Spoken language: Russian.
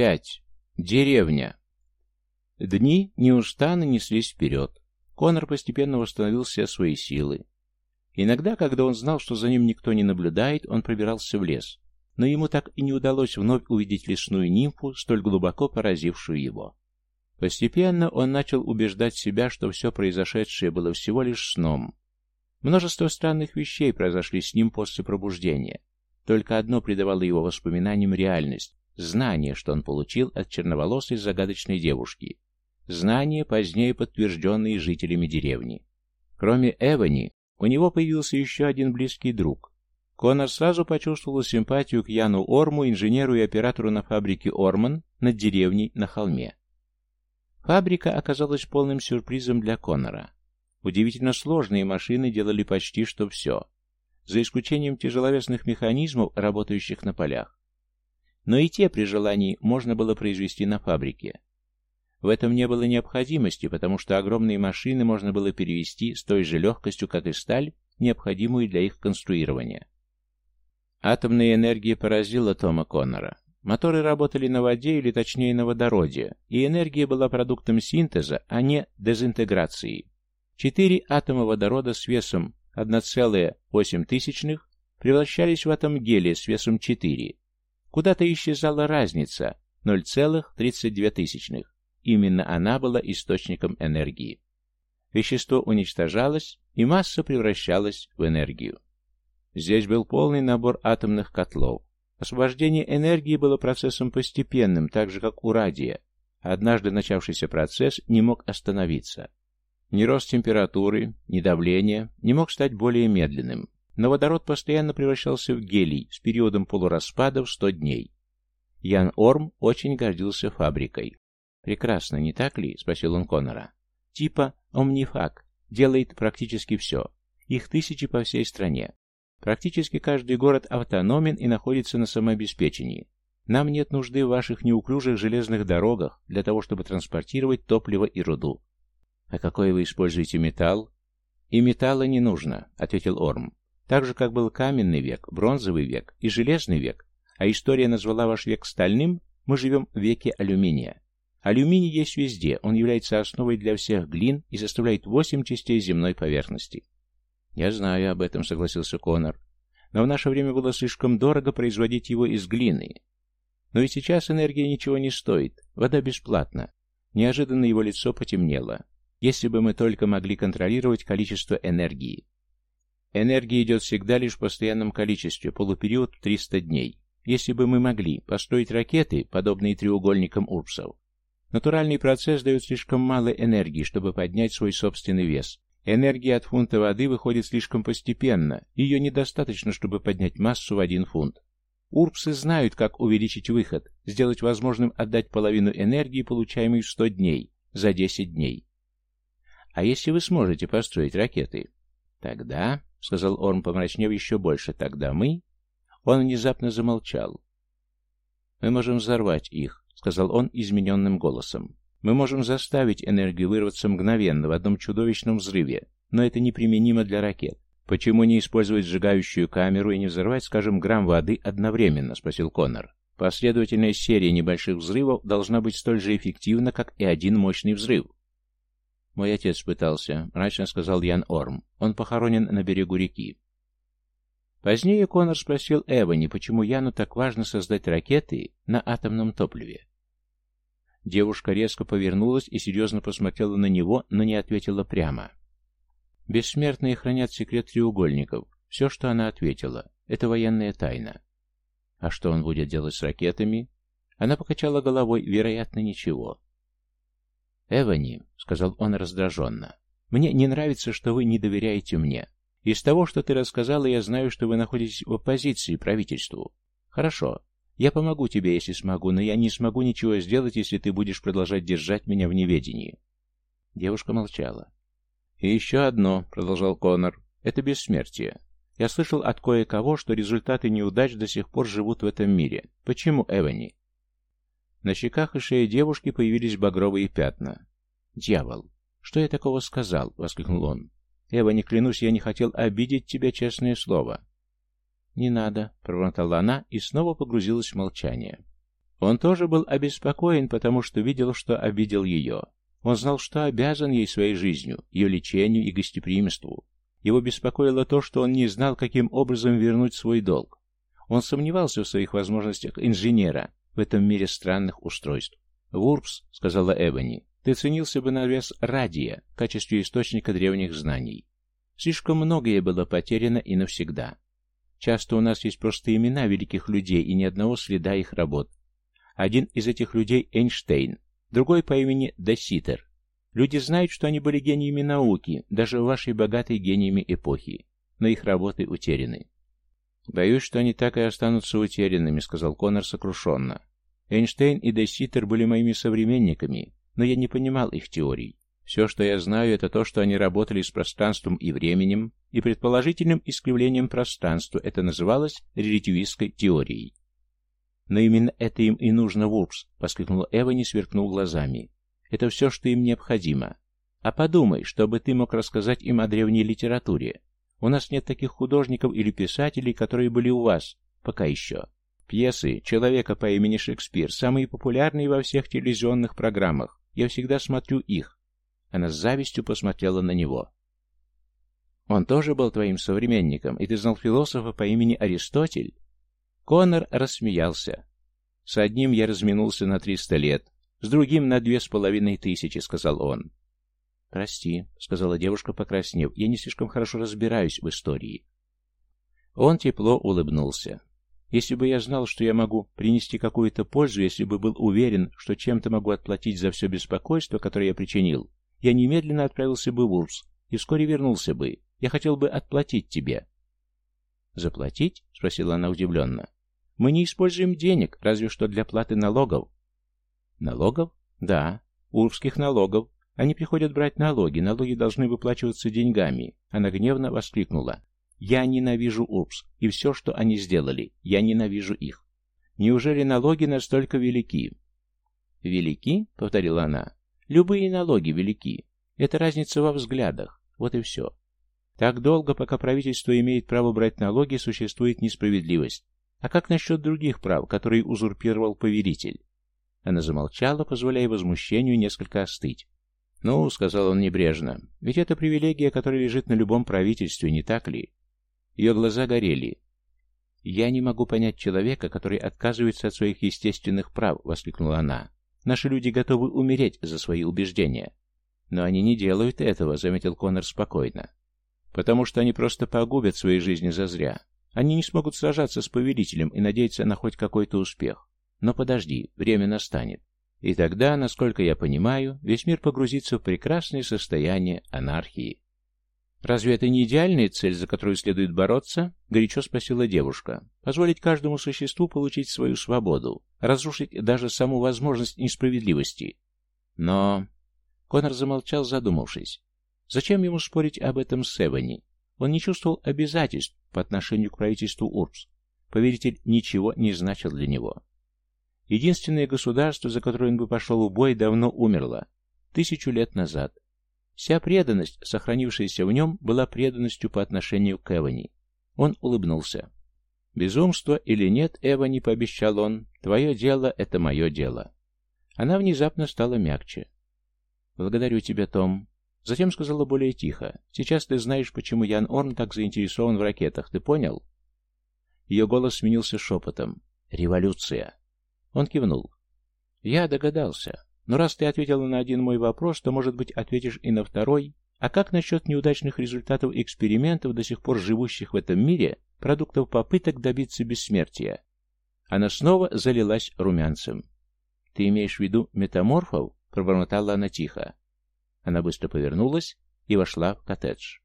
Пять. Деревня. Дни неустанно неслись вперед. Конор постепенно восстановил все свои силы. Иногда, когда он знал, что за ним никто не наблюдает, он пробирался в лес. Но ему так и не удалось вновь увидеть лесную нимфу, столь глубоко поразившую его. Постепенно он начал убеждать себя, что все произошедшее было всего лишь сном. Множество странных вещей произошли с ним после пробуждения. Только одно придавало его воспоминаниям реальность — знание, что он получил от черноволосой загадочной девушки. Знание, позднее подтвержденные жителями деревни. Кроме Эвани, у него появился еще один близкий друг. Конор сразу почувствовал симпатию к Яну Орму, инженеру и оператору на фабрике Орман над деревней на холме. Фабрика оказалась полным сюрпризом для Конора. Удивительно сложные машины делали почти что все, за исключением тяжеловесных механизмов, работающих на полях. Но и те при желании можно было произвести на фабрике. В этом не было необходимости, потому что огромные машины можно было перевести с той же легкостью, как и сталь, необходимую для их конструирования. Атомная энергия поразила Тома Коннора. Моторы работали на воде, или точнее на водороде, и энергия была продуктом синтеза, а не дезинтеграции. Четыре атома водорода с весом 1,8 превращались в атом гелия с весом 4. Куда-то исчезала разница 0,32. Именно она была источником энергии. Вещество уничтожалось, и масса превращалась в энергию. Здесь был полный набор атомных котлов. Освобождение энергии было процессом постепенным, так же как у радия. Однажды начавшийся процесс не мог остановиться. Ни рост температуры, ни давление не мог стать более медленным, но водород постоянно превращался в гелий с периодом полураспада в 100 дней. Ян Орм очень гордился фабрикой. «Прекрасно, не так ли?» — спросил он Коннора. «Типа Омнифак. Делает практически все. Их тысячи по всей стране. Практически каждый город автономен и находится на самообеспечении. Нам нет нужды в ваших неуклюжих железных дорогах для того, чтобы транспортировать топливо и руду. А какой вы используете металл? И металла не нужно, ответил Орм. Так же, как был каменный век, бронзовый век и железный век, а история назвала ваш век стальным, мы живем в веке алюминия. Алюминий есть везде, он является основой для всех глин и составляет восемь частей земной поверхности. «Я знаю об этом», — согласился Конор. «Но в наше время было слишком дорого производить его из глины. Но и сейчас энергия ничего не стоит, вода бесплатна». Неожиданно его лицо потемнело. «Если бы мы только могли контролировать количество энергии». Энергия идет всегда лишь в постоянном количестве, полупериод 300 дней. Если бы мы могли построить ракеты, подобные треугольникам Урбсов, натуральный процесс дает слишком мало энергии, чтобы поднять свой собственный вес, Энергия от фунта воды выходит слишком постепенно, ее недостаточно, чтобы поднять массу в один фунт. Урбсы знают, как увеличить выход, сделать возможным отдать половину энергии, получаемой в 100 дней, за 10 дней. А если вы сможете построить ракеты? Тогда, — сказал Орм, помрачнев еще больше, — тогда мы... Он внезапно замолчал. «Мы можем взорвать их», — сказал он измененным голосом. Мы можем заставить энергию вырваться мгновенно в одном чудовищном взрыве, но это неприменимо для ракет. Почему не использовать сжигающую камеру и не взорвать, скажем, грамм воды одновременно, спросил Коннор. Последовательная серия небольших взрывов должна быть столь же эффективна, как и один мощный взрыв. Мой отец пытался, мрачно сказал Ян Орм. Он похоронен на берегу реки. Позднее Коннор спросил Эвани, почему Яну так важно создать ракеты на атомном топливе. Девушка резко повернулась и серьезно посмотрела на него, но не ответила прямо. Бессмертные хранят секрет треугольников. Все, что она ответила, это военная тайна. А что он будет делать с ракетами? Она покачала головой, вероятно, ничего. «Эвани», — сказал он раздраженно, — «мне не нравится, что вы не доверяете мне. Из того, что ты рассказала, я знаю, что вы находитесь в оппозиции правительству. Хорошо, я помогу тебе, если смогу, но я не смогу ничего сделать, если ты будешь продолжать держать меня в неведении. Девушка молчала. И еще одно, продолжал Конор, это бессмертие. Я слышал от кое-кого, что результаты неудач до сих пор живут в этом мире. Почему, Эвани? На щеках и шее девушки появились багровые пятна. «Дьявол! Что я такого сказал?» — воскликнул он. «Эва, не клянусь, я не хотел обидеть тебя, честное слово. «Не надо», — пробормотала она и снова погрузилась в молчание. Он тоже был обеспокоен, потому что видел, что обидел ее. Он знал, что обязан ей своей жизнью, ее лечению и гостеприимству. Его беспокоило то, что он не знал, каким образом вернуть свой долг. Он сомневался в своих возможностях инженера в этом мире странных устройств. «Вурпс», — сказала Эбони, — «ты ценился бы на вес радия в качестве источника древних знаний. Слишком многое было потеряно и навсегда. Часто у нас есть просто имена великих людей и ни одного следа их работ. Один из этих людей — Эйнштейн, другой по имени Деситер. Люди знают, что они были гениями науки, даже в вашей богатой гениями эпохи, но их работы утеряны. «Боюсь, что они так и останутся утерянными», — сказал Коннор сокрушенно. «Эйнштейн и Деситер были моими современниками, но я не понимал их теорий. Все, что я знаю, это то, что они работали с пространством и временем, и предположительным искривлением пространства. Это называлось релятивистской теорией. «Но именно это им и нужно, Вурпс», — воскликнула Эва, не сверкнув глазами. «Это все, что им необходимо. А подумай, чтобы ты мог рассказать им о древней литературе. У нас нет таких художников или писателей, которые были у вас. Пока еще. Пьесы человека по имени Шекспир, самые популярные во всех телевизионных программах. Я всегда смотрю их. Она с завистью посмотрела на него. «Он тоже был твоим современником, и ты знал философа по имени Аристотель?» Конор рассмеялся. «С одним я разминулся на триста лет, с другим на две с половиной тысячи», — сказал он. «Прости», — сказала девушка, покраснев, — «я не слишком хорошо разбираюсь в истории». Он тепло улыбнулся. «Если бы я знал, что я могу принести какую-то пользу, если бы был уверен, что чем-то могу отплатить за все беспокойство, которое я причинил, я немедленно отправился бы в Урс и вскоре вернулся бы. Я хотел бы отплатить тебе». «Заплатить?» — спросила она удивленно. «Мы не используем денег, разве что для платы налогов». «Налогов? Да. Урских налогов. Они приходят брать налоги, налоги должны выплачиваться деньгами». Она гневно воскликнула. «Я ненавижу Урбс и все, что они сделали. Я ненавижу их. Неужели налоги настолько велики?» «Велики?» — повторила она. Любые налоги велики. Это разница во взглядах. Вот и все. Так долго, пока правительство имеет право брать налоги, существует несправедливость. А как насчет других прав, которые узурпировал повелитель? Она замолчала, позволяя возмущению несколько остыть. «Ну», — сказал он небрежно, — «ведь это привилегия, которая лежит на любом правительстве, не так ли?» Ее глаза горели. «Я не могу понять человека, который отказывается от своих естественных прав», — воскликнула она. Наши люди готовы умереть за свои убеждения. Но они не делают этого, заметил Коннор спокойно. Потому что они просто погубят свои жизни зазря. Они не смогут сражаться с повелителем и надеяться на хоть какой-то успех. Но подожди, время настанет. И тогда, насколько я понимаю, весь мир погрузится в прекрасное состояние анархии. «Разве это не идеальная цель, за которую следует бороться?» — горячо спросила девушка. «Позволить каждому существу получить свою свободу, разрушить даже саму возможность несправедливости». Но... Конор замолчал, задумавшись. Зачем ему спорить об этом с Эвани? Он не чувствовал обязательств по отношению к правительству Урбс. Поверитель ничего не значил для него. Единственное государство, за которое он бы пошел в бой, давно умерло. Тысячу лет назад. Вся преданность, сохранившаяся в нем, была преданностью по отношению к Эвани. Он улыбнулся. «Безумство или нет, Эвани, — пообещал он, — твое дело — это мое дело». Она внезапно стала мягче. «Благодарю тебя, Том». Затем сказала более тихо. «Сейчас ты знаешь, почему Ян Орн так заинтересован в ракетах, ты понял?» Ее голос сменился шепотом. «Революция». Он кивнул. «Я догадался. Но раз ты ответила на один мой вопрос, то, может быть, ответишь и на второй. А как насчет неудачных результатов экспериментов, до сих пор живущих в этом мире, продуктов попыток добиться бессмертия? Она снова залилась румянцем. «Ты имеешь в виду метаморфов?» — пробормотала она тихо. Она быстро повернулась и вошла в коттедж.